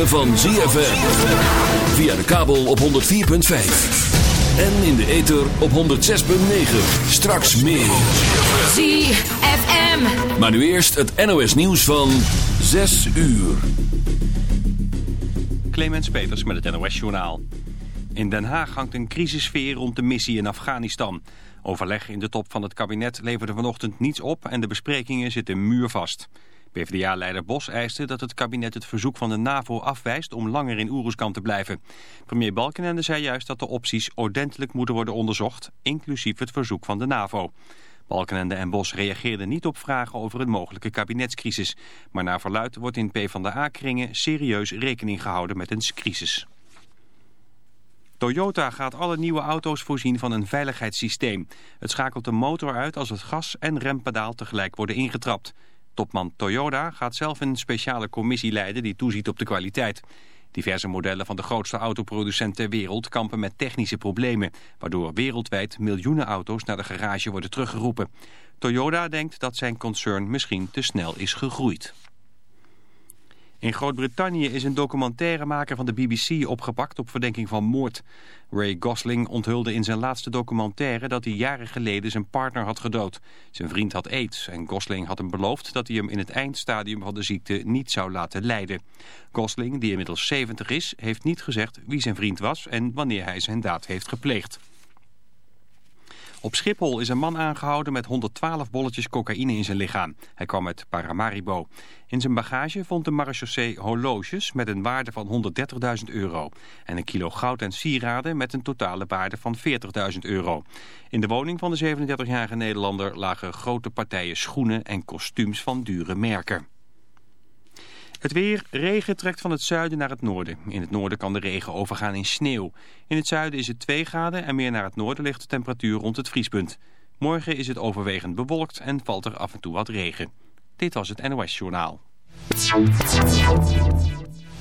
ritme van ZFM. Via de kabel op 104.5. En in de ether op 106.9. Straks meer. ZFM. Maar nu eerst het NOS nieuws van 6 uur. Clemens Peters met het NOS Journaal. In Den Haag hangt een crisissfeer rond de missie in Afghanistan. Overleg in de top van het kabinet leverde vanochtend niets op en de besprekingen zitten muurvast. PvdA-leider Bos eiste dat het kabinet het verzoek van de NAVO afwijst om langer in Oeruzkan te blijven. Premier Balkenende zei juist dat de opties ordentelijk moeten worden onderzocht, inclusief het verzoek van de NAVO. Balkenende en Bos reageerden niet op vragen over een mogelijke kabinetscrisis. Maar naar verluid wordt in PvdA-kringen serieus rekening gehouden met een crisis. Toyota gaat alle nieuwe auto's voorzien van een veiligheidssysteem. Het schakelt de motor uit als het gas en rempedaal tegelijk worden ingetrapt. Topman Toyota gaat zelf een speciale commissie leiden die toeziet op de kwaliteit. Diverse modellen van de grootste autoproducent ter wereld kampen met technische problemen... waardoor wereldwijd miljoenen auto's naar de garage worden teruggeroepen. Toyota denkt dat zijn concern misschien te snel is gegroeid. In Groot-Brittannië is een documentairemaker van de BBC opgepakt op verdenking van moord. Ray Gosling onthulde in zijn laatste documentaire dat hij jaren geleden zijn partner had gedood. Zijn vriend had aids en Gosling had hem beloofd dat hij hem in het eindstadium van de ziekte niet zou laten lijden. Gosling, die inmiddels 70 is, heeft niet gezegd wie zijn vriend was en wanneer hij zijn daad heeft gepleegd. Op Schiphol is een man aangehouden met 112 bolletjes cocaïne in zijn lichaam. Hij kwam uit Paramaribo. In zijn bagage vond de marechaussee horloges met een waarde van 130.000 euro. En een kilo goud en sieraden met een totale waarde van 40.000 euro. In de woning van de 37-jarige Nederlander lagen grote partijen schoenen en kostuums van dure merken. Het weer, regen trekt van het zuiden naar het noorden. In het noorden kan de regen overgaan in sneeuw. In het zuiden is het 2 graden en meer naar het noorden ligt de temperatuur rond het vriespunt. Morgen is het overwegend bewolkt en valt er af en toe wat regen. Dit was het NOS Journaal.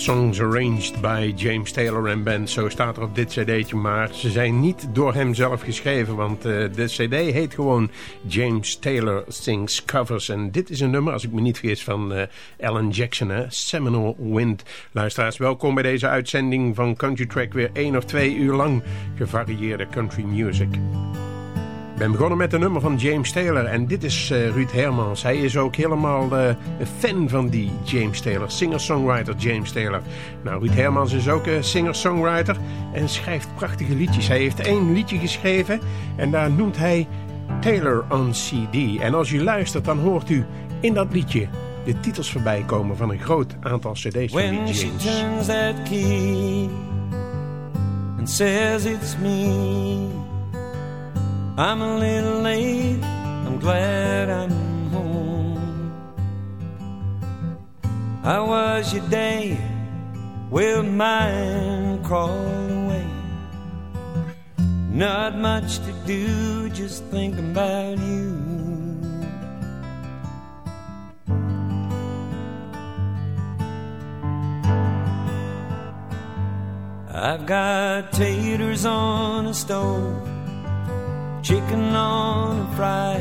Songs arranged by James Taylor and Band. Zo staat er op dit cd'tje, maar ze zijn niet door hem zelf geschreven. Want uh, de cd heet gewoon James Taylor Sings Covers. En dit is een nummer, als ik me niet vergis, van uh, Alan Jackson. Hè? Seminole Wind. Luisteraars, welkom bij deze uitzending van Country Track. Weer één of twee uur lang gevarieerde country music. Ik ben begonnen met een nummer van James Taylor en dit is uh, Ruud Hermans. Hij is ook helemaal uh, een fan van die James Taylor, singer-songwriter James Taylor. Nou, Ruud Hermans is ook een singer-songwriter en schrijft prachtige liedjes. Hij heeft één liedje geschreven en daar noemt hij Taylor on CD. En als u luistert, dan hoort u in dat liedje de titels voorbij komen van een groot aantal cd's van die James. When she turns that key and says it's me I'm a little late, I'm glad I'm home. How was your day? Well, mine crawled away. Not much to do, just thinking about you. I've got taters on the stove chicken on a fry,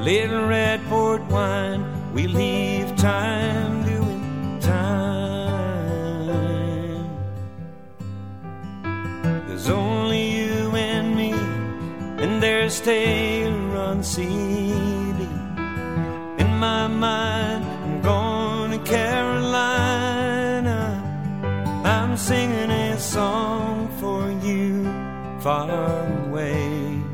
little red port wine. We leave time doing time. There's only you and me, and there's Taylor on CD. In my mind, I'm going to Carolina. I'm singing a song for you, far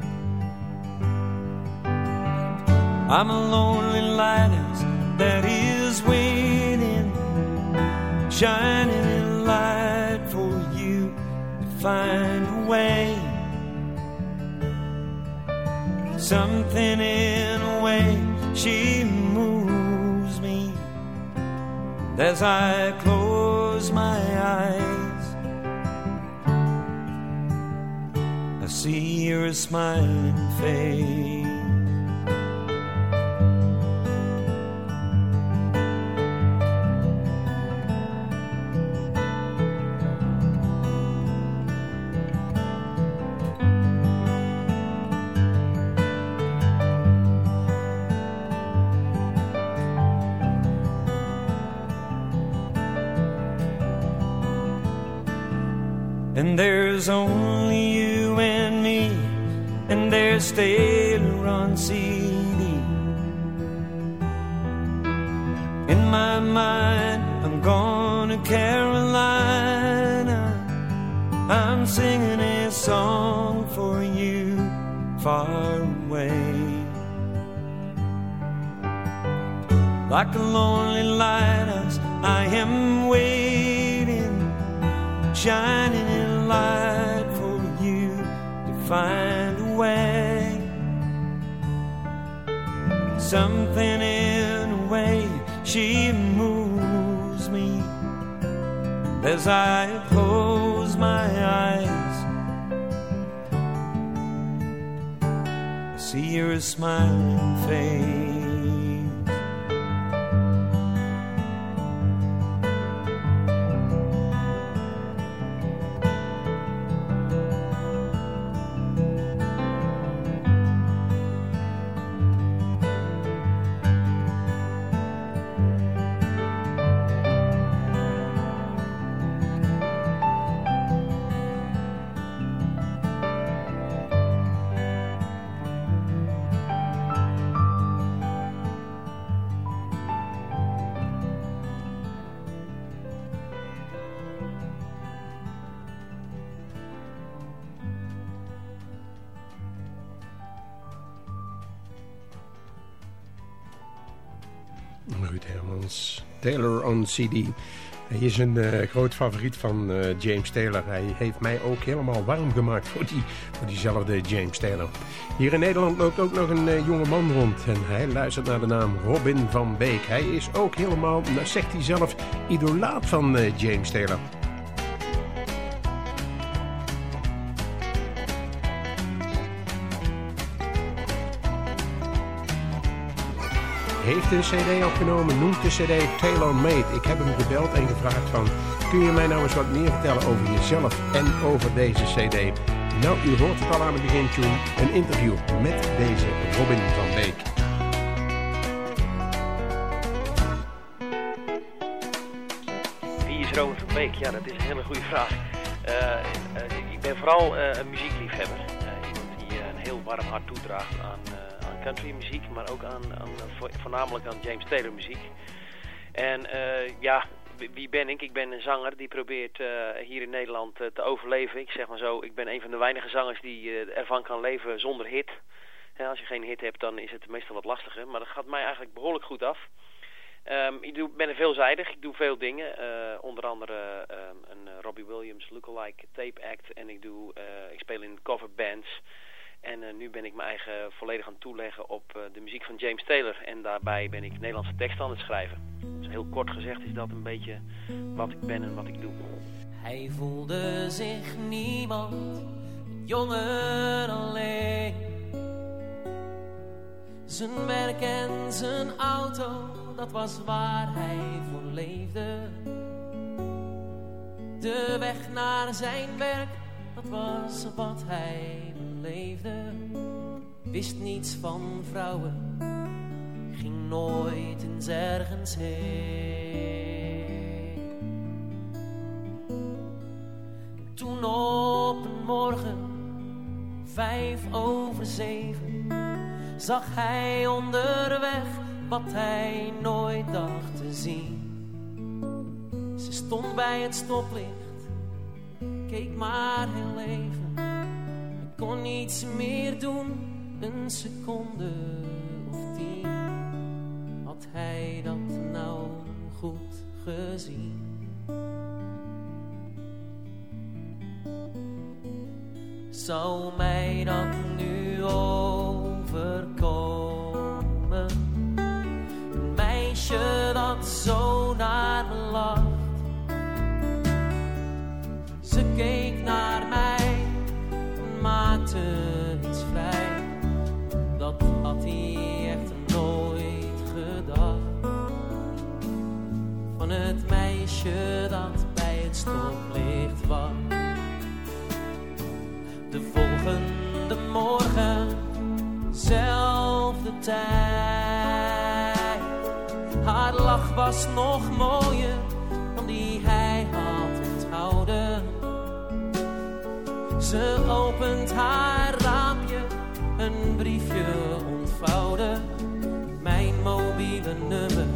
I'm a lonely lighthouse that is waiting, shining a light for you to find a way. Something in a way she moves me. As I close my eyes, see your smiling face. And there's only you and there's Taylor on CD. In my mind, I'm going to Carolina. I'm singing a song for you far away. Like a lonely lighthouse, I am waiting, shining light for you to find Something in a way she moves me. As I close my eyes, I see your smiling face. Taylor on CD. Hij is een uh, groot favoriet van uh, James Taylor. Hij heeft mij ook helemaal warm gemaakt voor, die, voor diezelfde James Taylor. Hier in Nederland loopt ook nog een uh, jonge man rond. En hij luistert naar de naam Robin van Beek. Hij is ook helemaal, nou, zegt hij zelf, idolaat van James Taylor. Heeft een cd opgenomen, noemt de cd Taylor Made. Ik heb hem gebeld en gevraagd van, kun je mij nou eens wat meer vertellen over jezelf en over deze cd? Nou, u hoort het al aan het begin, Tune, een interview met deze Robin van Beek. Wie is Robin van Beek? Ja, dat is een hele goede vraag. Uh, uh, ik ben vooral uh, een muziekliefhebber. iemand die een heel warm hart toedraagt aan country muziek, maar ook aan, aan voornamelijk aan James Taylor muziek. En ja, wie ben ik? Ik ben een zanger die probeert hier in Nederland te overleven. Ik zeg maar zo, ik ben een van de weinige zangers die ervan kan leven zonder hit. Als je geen hit hebt, dan is het meestal wat lastiger. Maar dat gaat mij eigenlijk behoorlijk goed af. Um, ik doe, ben veelzijdig, ik doe veel dingen. Onder andere um, een Robbie Williams lookalike tape act. En ik, doe, ik speel in coverbands. En nu ben ik mijn eigen volledig aan het toeleggen op de muziek van James Taylor. En daarbij ben ik Nederlandse tekst aan het schrijven. Dus heel kort gezegd is dat een beetje wat ik ben en wat ik doe. Hij voelde zich niemand, jonger alleen. Zijn werk en zijn auto dat was waar hij voor leefde. De weg naar zijn werk, dat was wat hij Wist niets van vrouwen, ging nooit eens ergens heen. Toen op een morgen, vijf over zeven, zag hij onderweg wat hij nooit dacht te zien. Ze stond bij het stoplicht, keek maar heel even. Kon niets meer doen, een seconde of tien. Had hij dat nou goed gezien? Zou mij dat nu overkomen? meisje dat zo Dat had hij echt nooit gedacht. Van het meisje dat bij het stoplicht wacht. De volgende morgen, zelfde tijd haar lach was nog mooier dan die hij had onthouden. Ze opent haar briefje ontvouwen. Mijn mobiele nummer,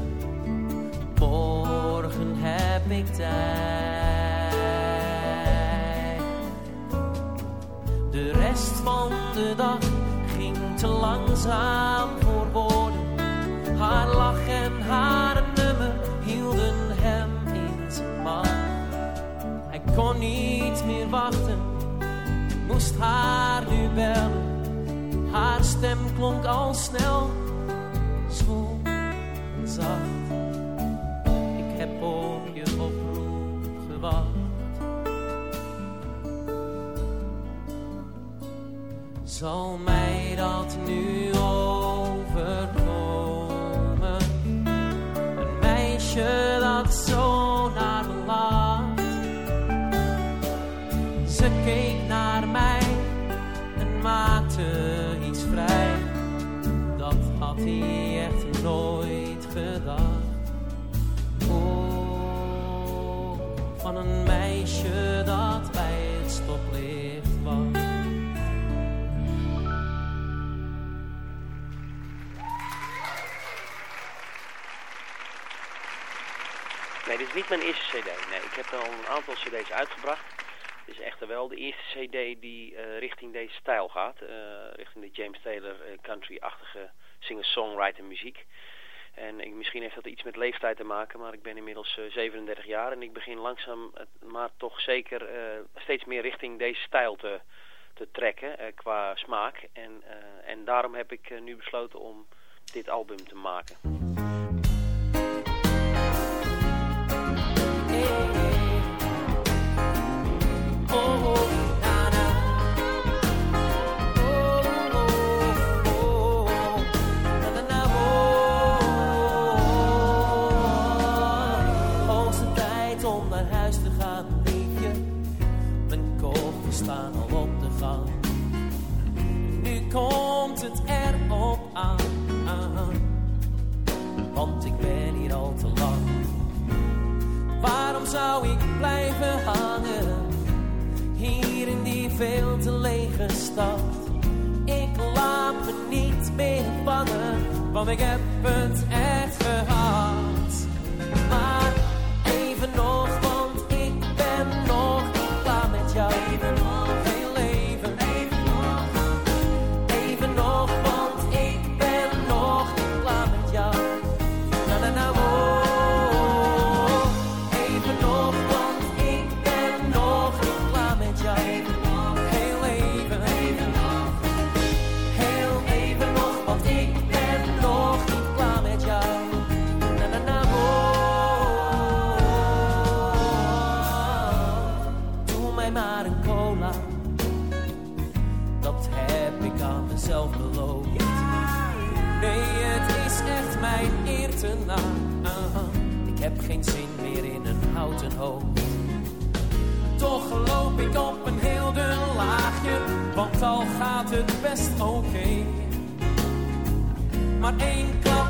morgen heb ik tijd. De rest van de dag ging te langzaam voor woorden haar lach en haar nummer hielden hem in zijn. Hij kon niet meer wachten, moest haar nu bellen. Haar stem klonk al snel, zwoel en zacht. Ik heb op je oproep gewacht. Zal mij dat nu meisje hij echt nooit gedacht. Oh, van een meisje dat bij het stoplicht was. Nee, dit is niet mijn eerste cd. Nee, ik heb al een aantal cd's uitgebracht. Het is echter wel de eerste cd die uh, richting deze stijl gaat. Uh, richting de James Taylor uh, country-achtige singer-songwriter muziek. En ik, misschien heeft dat iets met leeftijd te maken, maar ik ben inmiddels 37 jaar en ik begin langzaam, maar toch zeker steeds meer richting deze stijl te, te trekken qua smaak. En, en daarom heb ik nu besloten om dit album te maken. Komt het erop aan. Want ik ben hier al te lang. Waarom zou ik blijven hangen? Hier in die veel te lege stad. Ik laat me niet meer vangen, want ik heb het echt gehad. Gaat het best oké. Maar één klap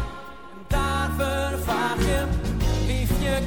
en daar vervaag je, liefje,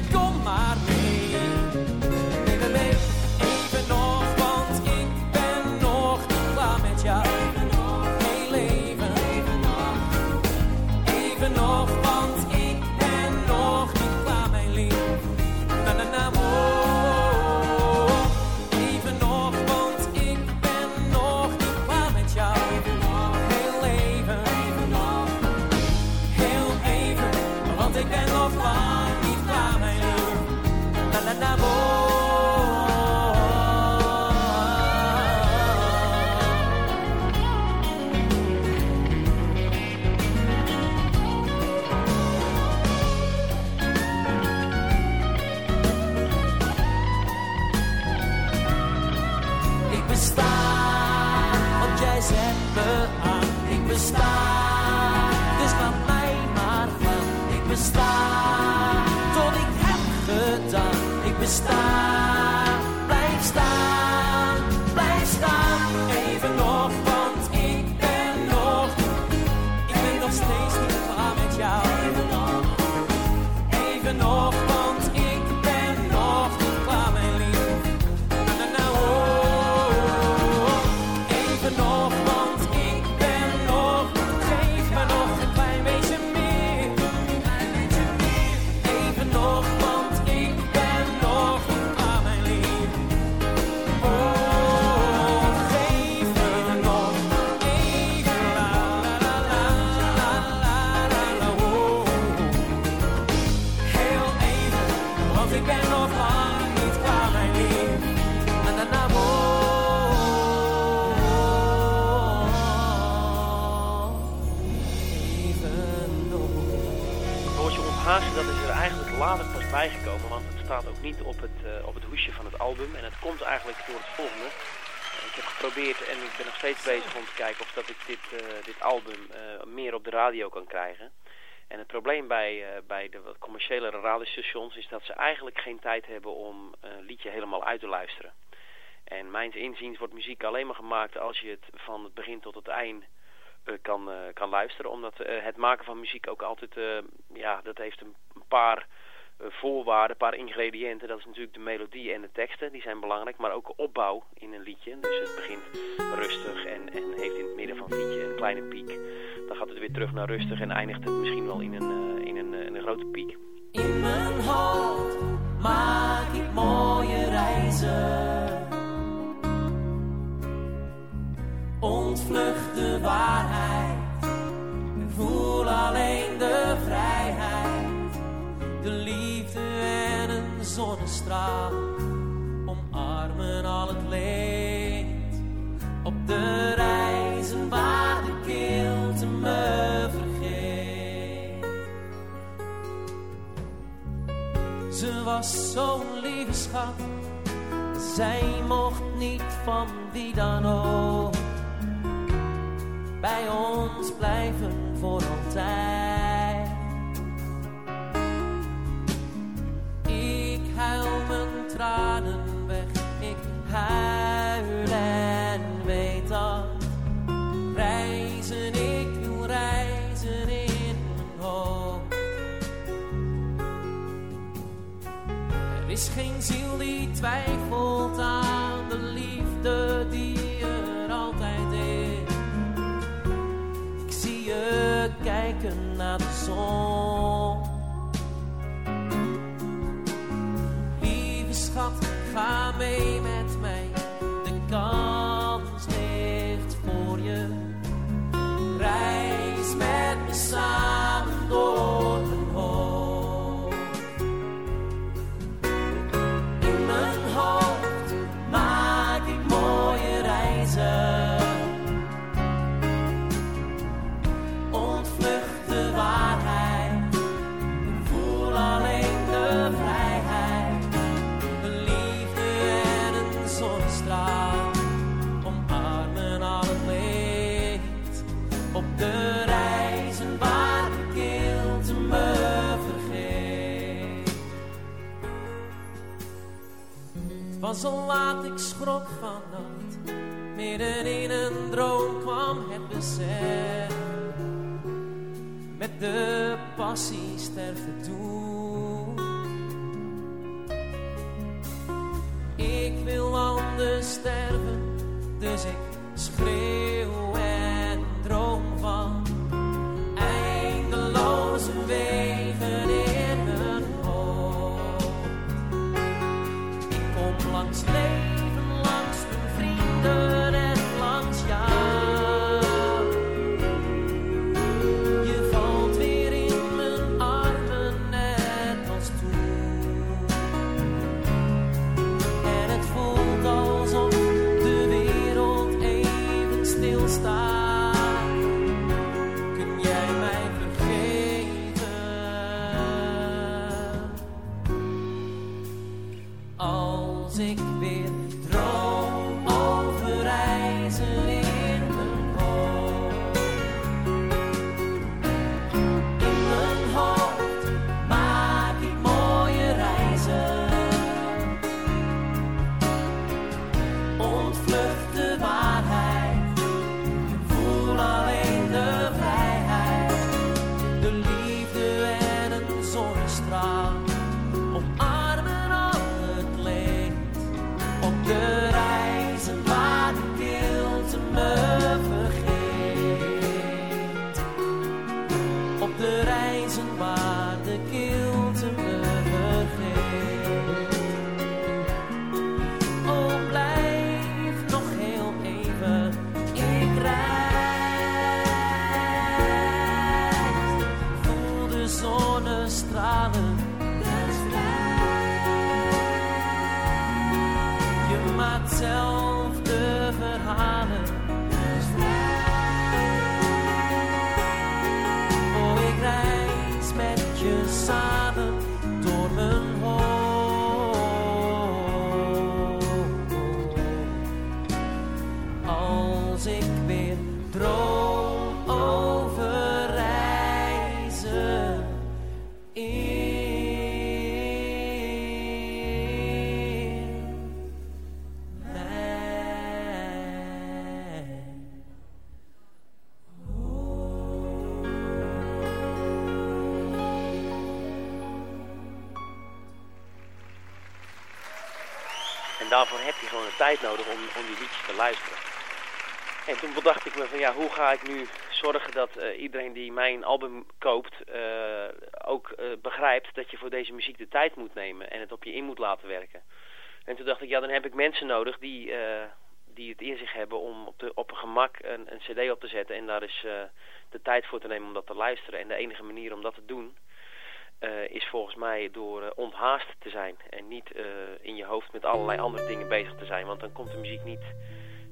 album. En het komt eigenlijk door het volgende. Ik heb geprobeerd en ik ben nog steeds bezig om te kijken of dat ik dit, eh, dit album eh, meer op de radio kan krijgen. En het probleem bij, eh, bij de commerciële radiostations is dat ze eigenlijk geen tijd hebben om een liedje helemaal uit te luisteren. En mijns inziens wordt muziek alleen maar gemaakt als je het van het begin tot het eind kan, kan luisteren. Omdat het maken van muziek ook altijd, ja, dat heeft een, paar voorwaarden, een paar ingrediënten. Dat is natuurlijk de melodie en de teksten, die zijn belangrijk. Maar ook opbouw in een liedje. Dus het begint rustig en, en heeft in het midden van het liedje een kleine piek. Dan gaat het weer terug naar rustig en eindigt het misschien wel in een, eh, in een, eh, een grote piek. In mijn hoofd omarmen al het leed. Op de reizen waar de kilte me vergeet. Ze was zo'n lieve schat. Zij mocht niet van wie dan ook bij ons blijven voor altijd. Twijfelt aan de liefde die er altijd is. Ik zie je kijken naar de zon. Laat, ik die liedjes te luisteren. En toen bedacht ik me van ja, hoe ga ik nu zorgen dat eh, iedereen die mijn album koopt eh, ook eh, begrijpt dat je voor deze muziek de tijd moet nemen en het op je in moet laten werken. En toen dacht ik ja, dan heb ik mensen nodig die, die het in zich hebben om op, de, op een gemak een, een cd op te zetten en daar is de tijd voor te nemen om dat te luisteren. En de enige manier om dat te doen eh, is volgens mij door eh, onthaast te zijn en niet eh, in je hoofd met allerlei andere dingen bezig te zijn. Want dan komt de muziek niet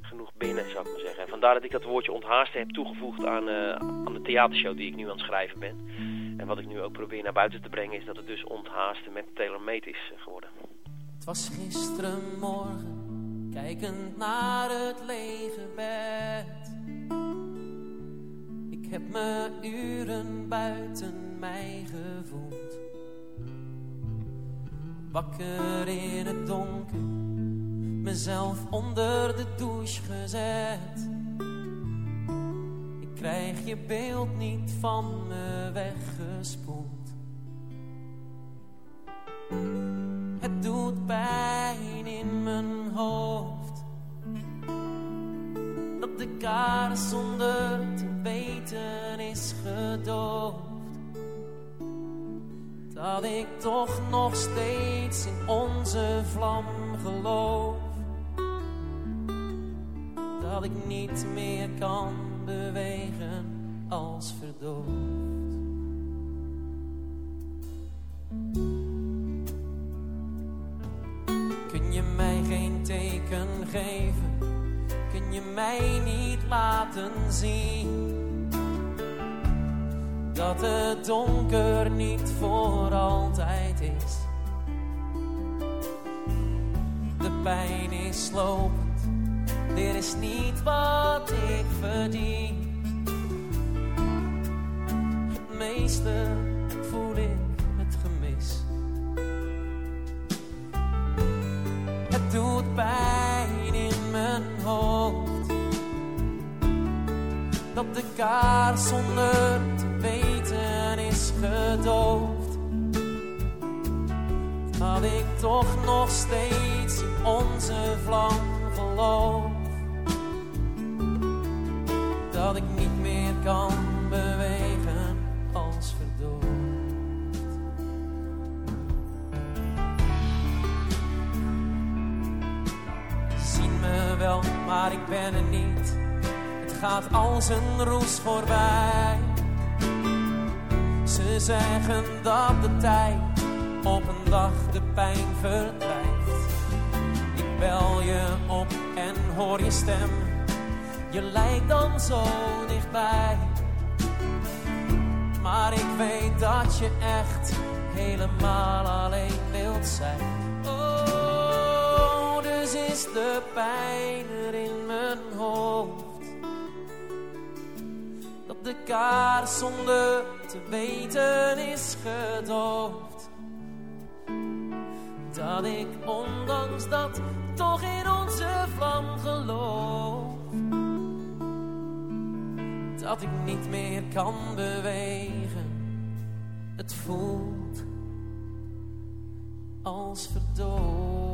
genoeg binnen, zou ik maar zeggen. En vandaar dat ik dat woordje onthaasten heb toegevoegd aan, aan de theatershow die ik nu aan het schrijven ben. En wat ik nu ook probeer naar buiten te brengen is dat het dus onthaasten met TaylorMade is geworden. Het was gisteren morgen, kijkend naar het lege bed. Ik heb me uren buiten mij gevoeld. Wakker in het donker, mezelf onder de douche gezet. Ik krijg je beeld niet van me weggespoeld. Het Het doet pijn in mijn hoofd. De kaars zonder te weten is gedoofd. Dat ik toch nog steeds in onze vlam geloof. Dat ik niet meer kan bewegen als verdoofd. Kun je mij geen teken geven? Kun je mij niet laten zien? Dat het donker niet voor altijd is. De pijn is slopend, dit is niet wat ik verdien. Het meeste voel ik het gemis. Het doet pijn mijn. Dat de kaars zonder te weten is gedoofd. Dat ik toch nog steeds in onze vlam geloof. Dat ik niet meer kan maar ik ben er niet. Het gaat als een roes voorbij. Ze zeggen dat de tijd op een dag de pijn verdrijft. Ik bel je op en hoor je stem. Je lijkt dan zo dichtbij. Maar ik weet dat je echt helemaal alleen wilt zijn. Is de pijn er in mijn hoofd. Dat de kaars zonder te weten is gedoofd. Dat ik ondanks dat toch in onze vlam geloof. Dat ik niet meer kan bewegen. Het voelt als verdoofd.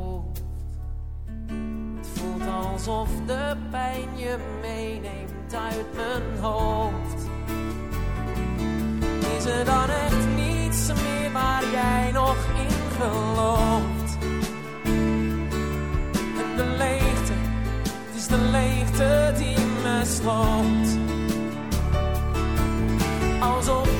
Het voelt alsof de pijn je meeneemt uit mijn hoofd. Is er dan echt niets meer waar jij nog in gelooft? En de leegte, het is de leegte die me sloopt. Alsof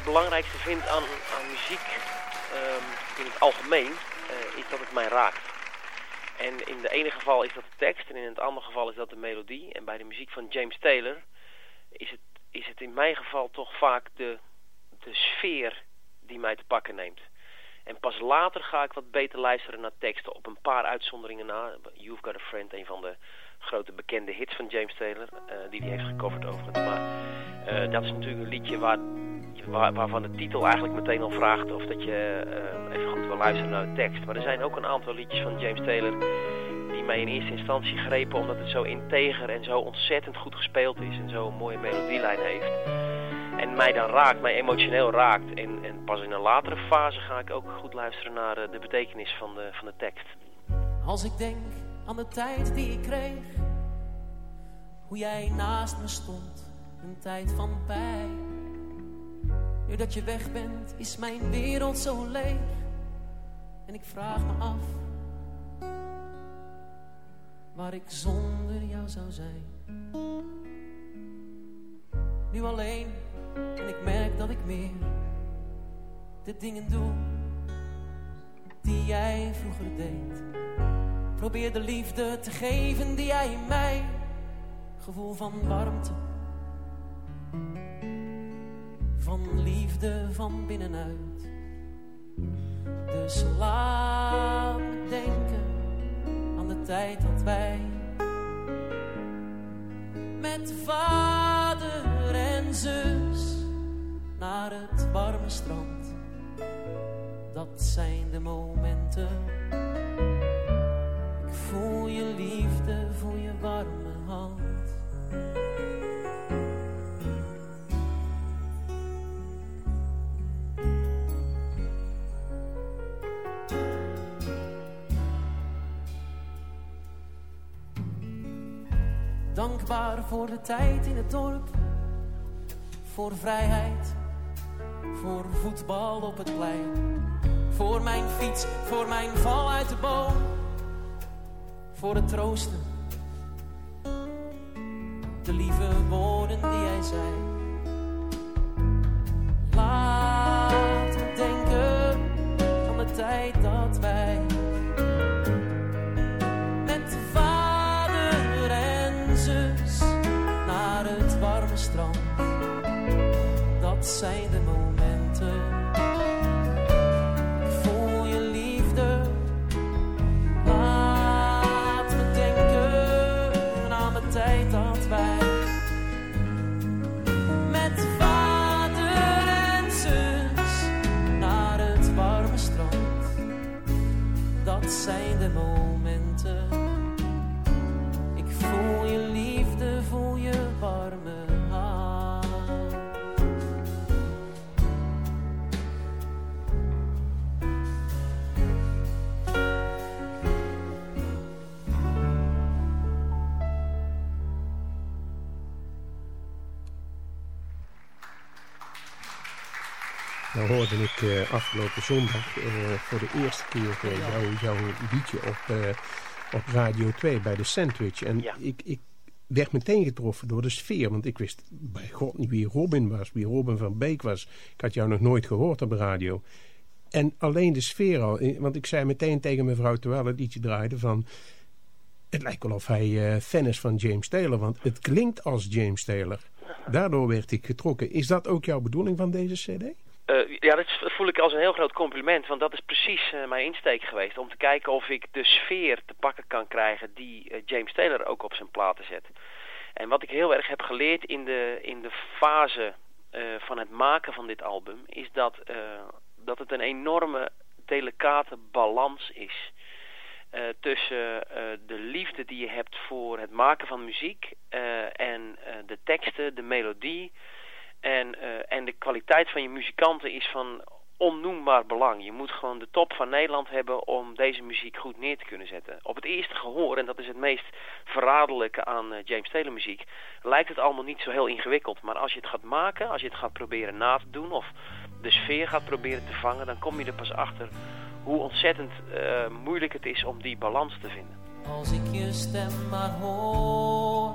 het belangrijkste vind aan, aan muziek ehm, in het algemeen, eh, is dat het mij raakt. En in het ene geval is dat de tekst en in het andere geval is dat de melodie. En bij de muziek van James Taylor is het, is het in mijn geval toch vaak de, de sfeer die mij te pakken neemt. En pas later ga ik wat beter luisteren naar teksten op een paar uitzonderingen na. You've Got a Friend, een van de grote bekende hits van James Taylor, eh, die hij heeft gecoverd overigens. Maar eh, dat is natuurlijk een liedje waar, waar, waarvan de titel eigenlijk meteen al vraagt of dat je eh, even goed wil luisteren naar de tekst. Maar er zijn ook een aantal liedjes van James Taylor die mij in eerste instantie grepen omdat het zo integer en zo ontzettend goed gespeeld is en zo'n mooie melodielijn heeft. En mij dan raakt, mij emotioneel raakt. En, en pas in een latere fase ga ik ook goed luisteren naar eh, de betekenis van de, van de tekst. Als ik denk aan de tijd die ik kreeg, hoe jij naast me stond, een tijd van pijn. Nu dat je weg bent, is mijn wereld zo leeg. En ik vraag me af, waar ik zonder jou zou zijn. Nu alleen, en ik merk dat ik meer de dingen doe die jij vroeger deed. Probeer de liefde te geven die jij in mij, gevoel van warmte, van liefde van binnenuit. Dus laat me denken aan de tijd dat wij met vader en zus naar het warme strand. Dat zijn de momenten voor de tijd in het dorp, voor vrijheid, voor voetbal op het plein, voor mijn fiets, voor mijn val uit de boom, voor het troosten, de lieve woorden die jij zei. Dat zijn ik eh, afgelopen zondag eh, voor de eerste keer eh, jouw, liedje op, op Radio 2 bij de Sandwich. En Ja. ik, ik werd meteen getroffen door de sfeer. Want ik wist bij god niet wie Robin was, wie Robin van Beek was. Ik had jou nog nooit gehoord op de radio. En alleen de sfeer al. Want ik zei meteen tegen mevrouw terwijl het liedje draaide van... Het lijkt wel of hij fan is van James Taylor. Want het klinkt als James Taylor. Daardoor werd ik getrokken. Is dat ook jouw bedoeling van deze cd? Eh, ja, dat voel ik als een heel groot compliment, want dat is precies eh, mijn insteek geweest. Om te kijken of ik de sfeer te pakken kan krijgen die eh, James Taylor ook op zijn platen zet. En wat ik heel erg heb geleerd in de, in de fase van het maken van dit album, is dat, dat het een enorme delicate balans is. tussen de liefde die je hebt voor het maken van muziek en de teksten, de melodie. En, eh, en de kwaliteit van je muzikanten is van onnoembaar belang. Je moet gewoon de top van Nederland hebben om deze muziek goed neer te kunnen zetten. Op het eerste gehoor, en dat is het meest verraderlijke aan eh, James Taylor muziek, lijkt het allemaal niet zo heel ingewikkeld. Maar als je het gaat maken, als je het gaat proberen na te doen of de sfeer gaat proberen te vangen, dan kom je er pas achter hoe ontzettend eh, moeilijk het is om die balans te vinden. Als ik je stem maar hoor,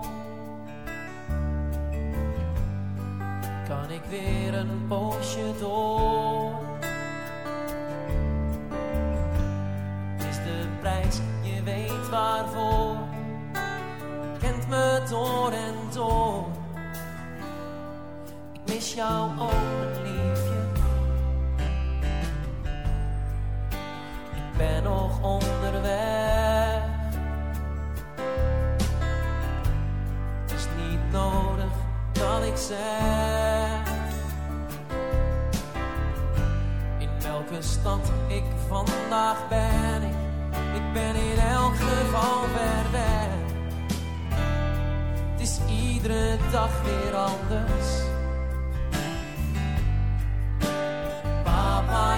kan ik weer een poosje door. Is de prijs, je weet waarvoor, kent me door en door. Ik mis jou ook, liefje. Ik ben nog onderweg. Het is niet nodig dat ik zeg. In welke stad ik vandaag ben ik Ik ben in elk geval ver weg. Het is iedere dag weer anders. Papa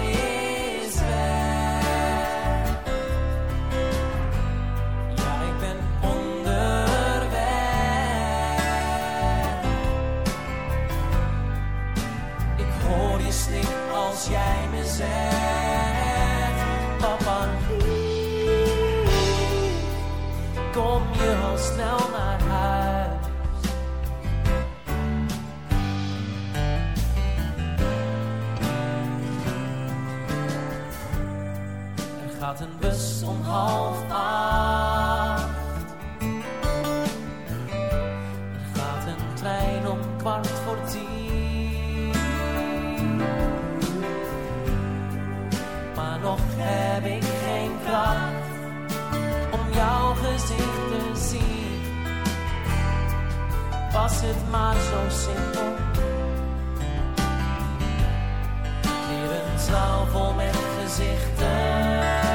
zegt Papa Kom je al snel naar huis. Er gaat een bus om half acht om jouw gezicht te zien. Was het maar zo simpel. Weer een zaal vol met heeft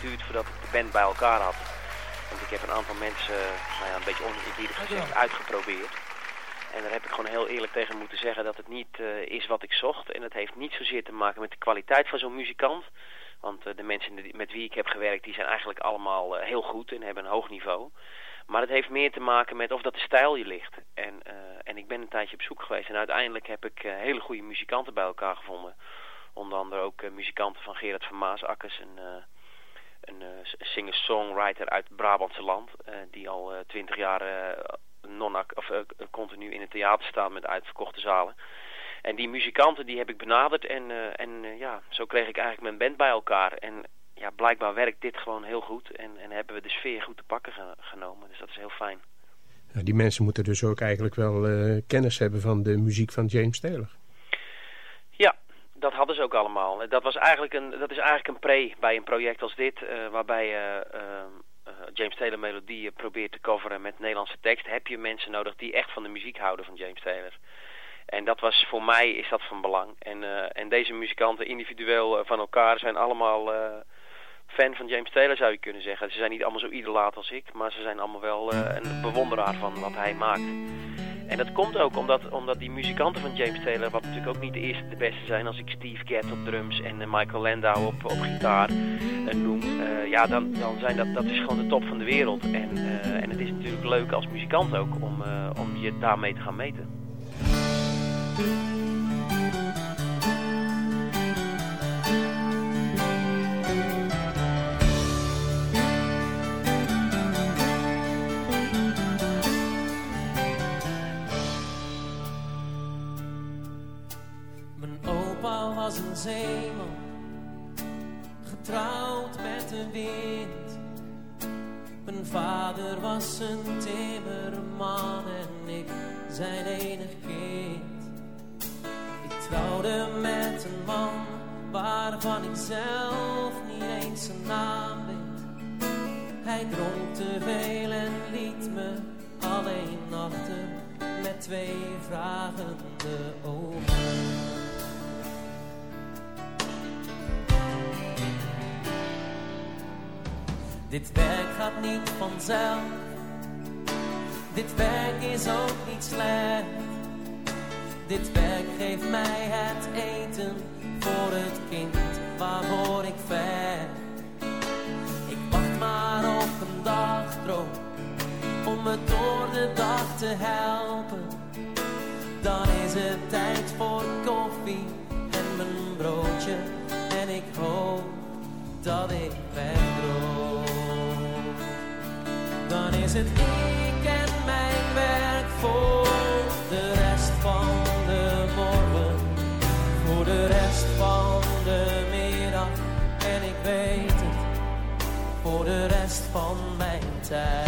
geduurd voordat ik de band bij elkaar had. Want ik heb een aantal mensen, nou ja, een beetje oneerbiedig gezegd, uitgeprobeerd. En daar heb ik gewoon heel eerlijk tegen moeten zeggen dat het niet uh, is wat ik zocht. En het heeft niet zozeer te maken met de kwaliteit van zo'n muzikant. Want uh, de mensen met wie ik heb gewerkt, die zijn eigenlijk allemaal uh, heel goed en hebben een hoog niveau. Maar het heeft meer te maken met of dat de stijl je ligt. En, en ik ben een tijdje op zoek geweest. En uiteindelijk heb ik hele goede muzikanten bij elkaar gevonden. Onder andere ook muzikanten van Gerard van Maasakkers. Een, een singer-songwriter uit het Brabantse land. die al twintig jaar non of, continu in het theater staan met uitverkochte zalen. En die muzikanten die heb ik benaderd en, en ja, zo kreeg ik eigenlijk mijn band bij elkaar. En ja, blijkbaar werkt dit gewoon heel goed en, en hebben we de sfeer goed te pakken ge genomen. Dus dat is heel fijn. Die mensen moeten dus ook eigenlijk wel kennis hebben van de muziek van James Taylor. Ja, dat hadden ze ook allemaal. Dat, was eigenlijk een, dat is eigenlijk een pre bij een project als dit, waarbij je eh, James Taylor melodieën probeert te coveren met Nederlandse tekst, heb je mensen nodig die echt van de muziek houden van James Taylor. En dat was voor mij is dat van belang. En, en deze muzikanten individueel van elkaar zijn allemaal fan van James Taylor zou je kunnen zeggen. Ze zijn niet allemaal zo idolaat als ik, maar ze zijn allemaal wel een bewonderaar van wat hij maakt. En dat komt ook omdat, omdat die muzikanten van James Taylor, wat natuurlijk ook niet de eerste de beste zijn, als ik Steve Gadd op drums en uh, Michael Landau op, op gitaar uh, noem, uh, ja, dan, dan zijn dat, dat is gewoon de top van de wereld. En, en het is natuurlijk leuk als muzikant ook om, om je daarmee te gaan meten. Een zeeman, getrouwd met de wind. Mijn vader was een timmerman en ik zijn enig kind. Ik trouwde met een man waarvan ik zelf niet eens zijn naam weet. Hij dronk te veel en liet me alleen achter met twee vragende ogen. Dit werk gaat niet vanzelf. Dit werk is ook niet slecht. Dit werk geeft mij het eten voor het kind waarvoor ik ver. Ik wacht maar op een dagdroom om me door de dag te helpen. Dan is het tijd voor koffie en mijn broodje en ik hoop dat ik wegdroom dan is het ik en mijn werk voor de rest van de morgen, voor de rest van de middag. En ik weet het, voor de rest van mijn tijd.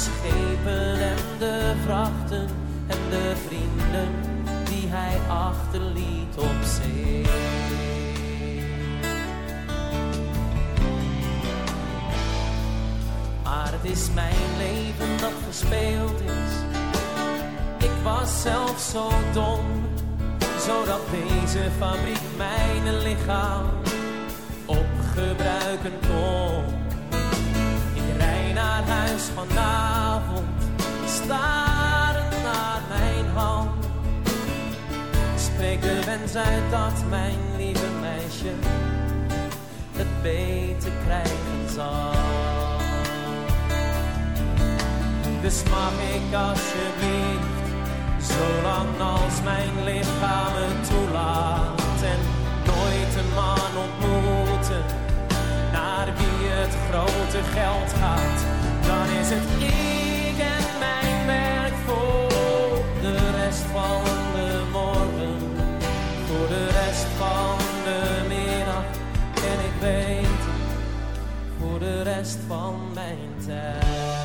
Schepen en de vrachten en de vrienden die hij achterliet op zee. Maar het is mijn leven dat verspeeld is. Ik was zelf zo dom, zodat deze fabriek mijn lichaam opgebruiken kon. Huis vanavond, starend naar mijn hand. Spreek de wens uit dat mijn lieve meisje het beter krijgen zal. Dus mag ik alsjeblieft, zolang als mijn lichaam het toelaat. En nooit een man ontmoeten, naar wie het grote geld gaat dan is het ik en mijn werk voor de rest van de morgen, voor de rest van de middag en ik weet voor de rest van mijn tijd.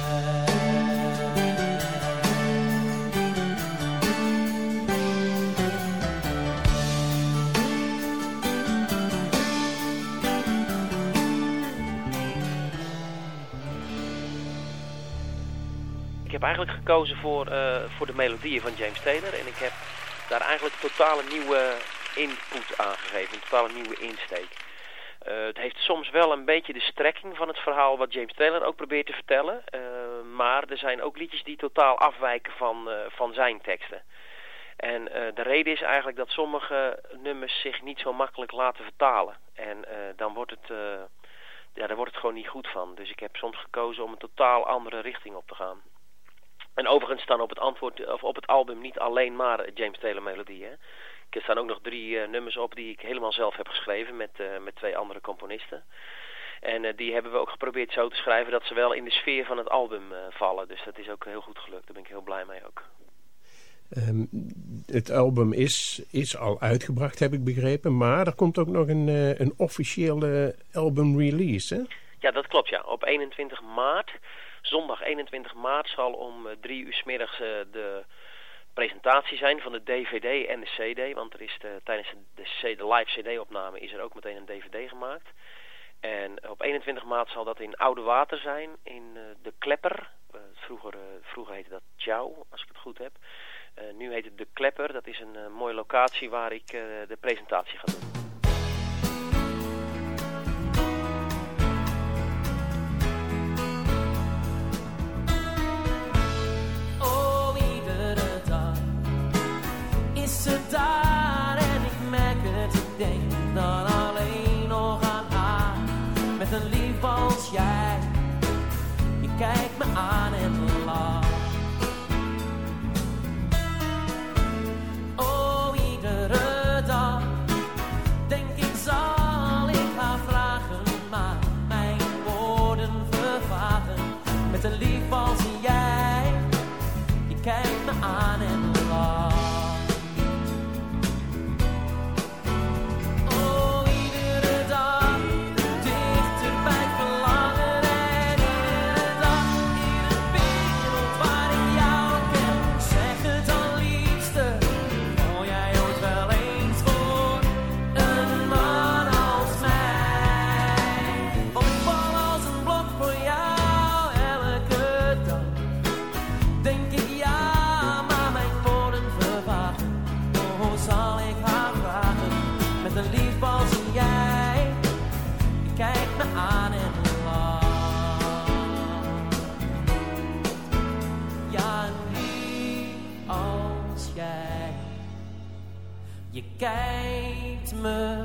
Eigenlijk gekozen voor, eh, voor de melodieën van James Taylor. En ik heb daar eigenlijk totaal een nieuwe input aan gegeven. Een totaal nieuwe insteek. Eh, het heeft soms wel een beetje de strekking van het verhaal wat James Taylor ook probeert te vertellen. Eh, maar er zijn ook liedjes die totaal afwijken van, van zijn teksten. En de reden is eigenlijk dat sommige nummers zich niet zo makkelijk laten vertalen. En dan wordt het, ja, daar wordt het gewoon niet goed van. Dus ik heb soms gekozen om een totaal andere richting op te gaan. En overigens staan op het, antwoord, of op het album niet alleen maar James Taylor melodieën. Er staan ook nog drie uh, nummers op die ik helemaal zelf heb geschreven met, uh, met twee andere componisten. En uh, die hebben we ook geprobeerd zo te schrijven dat ze wel in de sfeer van het album vallen. Dus dat is ook heel goed gelukt. Daar ben ik heel blij mee ook. Um, het album is, is al uitgebracht, heb ik begrepen. Maar er komt ook nog een, een officiële album release, hè? Ja, dat klopt, ja. Op 21 maart Zondag 21 maart zal om eh, drie uur s middags eh, de presentatie zijn van de DVD en de CD. Want er is de, tijdens de, de, live CD-opname is er ook meteen een DVD gemaakt. En op 21 maart zal dat in Oude Water zijn, in uh, de Klepper. Vroeger, vroeger heette dat Ciao, als ik het goed heb. nu heet het de Klepper. Dat is een mooie locatie waar ik de presentatie ga doen. Christmas.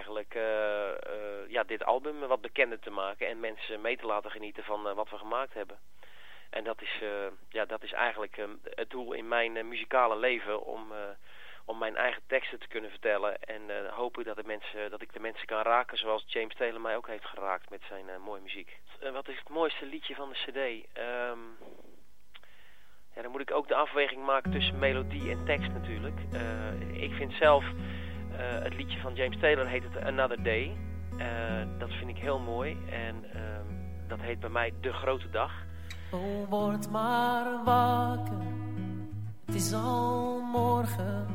Eigenlijk uh, uh, ja, dit album wat bekender te maken en mensen mee te laten genieten van wat we gemaakt hebben. En dat is, ja, dat is eigenlijk het doel in mijn muzikale leven om, om mijn eigen teksten te kunnen vertellen en hopen dat, de mensen, dat ik de mensen kan raken zoals James Taylor mij ook heeft geraakt met zijn mooie muziek. wat is het mooiste liedje van de cd? Um, ja, dan moet ik ook de afweging maken tussen melodie en tekst natuurlijk. Ik vind zelf het liedje van James Taylor heet het Another Day. Uh, dat vind ik heel mooi en ehm, dat heet bij mij De Grote Dag. Oh, word maar wakker, het is al morgen.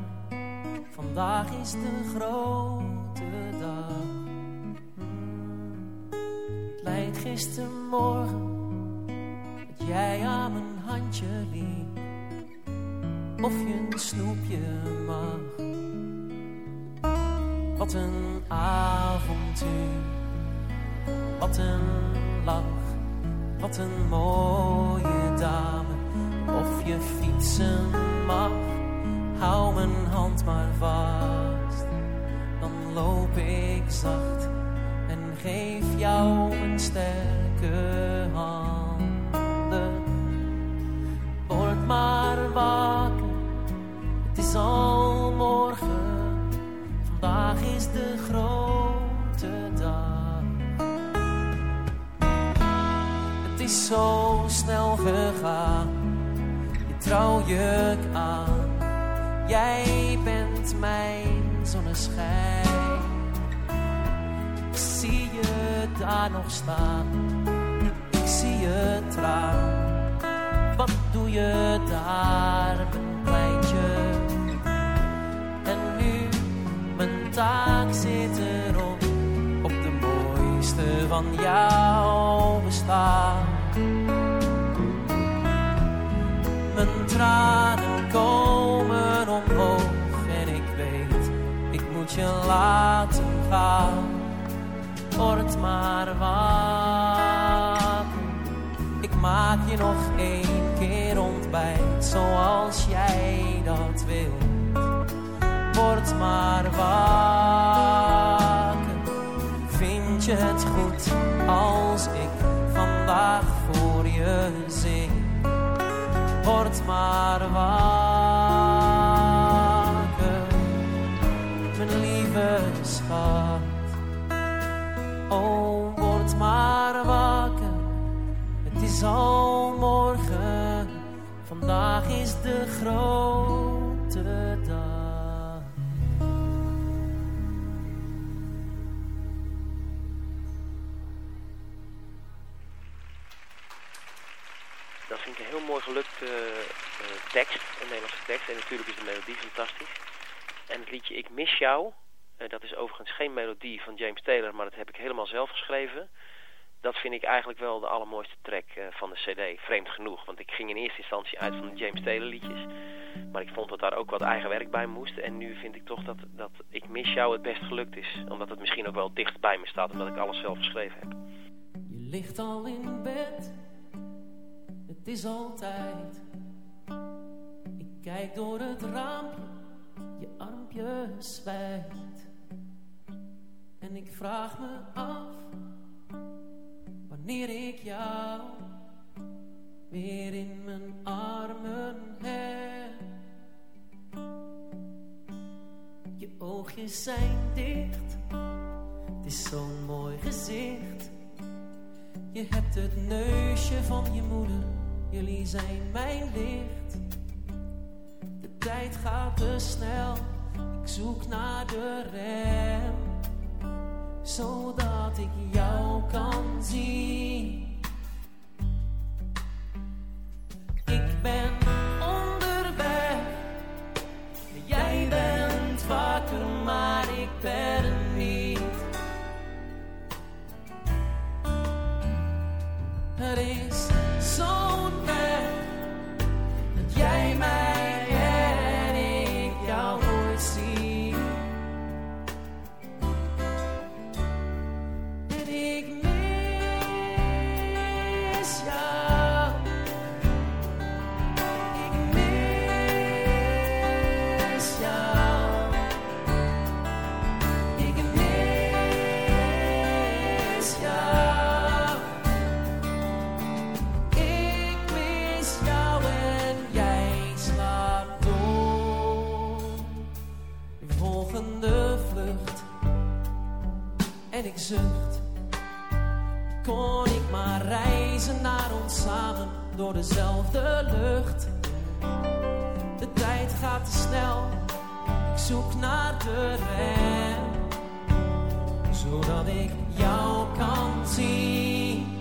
Vandaag is de grote dag. Het lijkt gistermorgen dat jij aan mijn handje liep, of je een snoepje mag. Wat een avontuur, wat een lach, wat een mooie dame. Of je fietsen mag, hou mijn hand maar vast. Dan loop ik zacht en geef jou een sterke hand. maar wakker. Het is al morgen, vandaag is de grote dag. Het is zo snel gegaan, je trouwjurk aan. Jij bent mijn zonneschijn. Ik zie je daar nog staan, ik zie je traan wat doe je daar, van jouw bestaan. Mijn tranen komen omhoog en ik weet, ik moet je laten gaan. Word maar wakker, ik maak je nog één keer ontbijt zoals jij dat wilt. Word maar wakker. Het goed als ik vandaag voor je zing? Word maar wakker, mijn lieve schat. Oh, word maar wakker. Het is al Vandaag is de grote mooi gelukte uh, tekst, een Nederlandse tekst. En natuurlijk is de melodie fantastisch. En het liedje Ik mis jou, uh, dat is overigens geen melodie van James Taylor, maar dat heb ik helemaal zelf geschreven dat vind ik eigenlijk wel de allermooiste track van de cd. Vreemd genoeg, want ik ging in eerste instantie uit van de James Taylor liedjes. Maar ik vond dat daar ook wat eigen werk bij moest. En nu vind ik toch dat, dat Ik Mis Jou het best gelukt is. Omdat het misschien ook wel dicht bij me staat, omdat ik alles zelf geschreven heb. Je ligt al in bed, het is altijd. Ik kijk door het raampje, je armpje zwijgt. En ik vraag me af wanneer ik jou weer in mijn armen heb. Je oogjes zijn dicht, het is zo'n mooi gezicht. Je hebt het neusje van je moeder, jullie zijn mijn licht. De tijd gaat te snel, ik zoek naar de rem zodat ik jou kan zien. Reizen naar ons samen door dezelfde lucht. De tijd gaat te snel, ik zoek naar de rem. Zodat ik jou kan zien.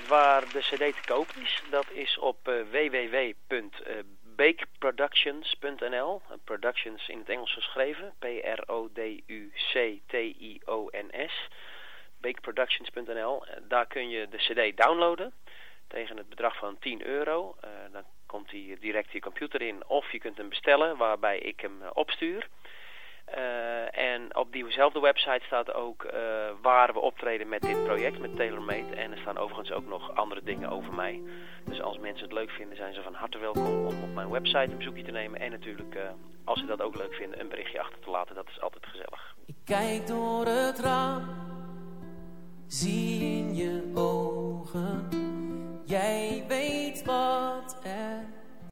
Waar de cd te koop is, dat is op eh, www.bakeproductions.nl. Eh, Productions in het Engels geschreven, P-R-O-D-U-C-T-I-O-N-S. Bakeproductions.nl. Eh, Daar kun je de cd downloaden tegen het bedrag van 10 euro. Eh, dan komt hij direct je computer in of je kunt hem bestellen waarbij ik hem eh, opstuur. Eh, en op diezelfde website staat ook eh, waar we optreden met dit project, met TaylorMade. En er staan overigens ook nog andere dingen over mij. Dus als mensen het leuk vinden, zijn ze van harte welkom om op mijn website een bezoekje te nemen. En natuurlijk, eh, als ze dat ook leuk vinden, een berichtje achter te laten. Dat is altijd gezellig. Ik kijk door het raam, zie in je ogen. Jij weet wat er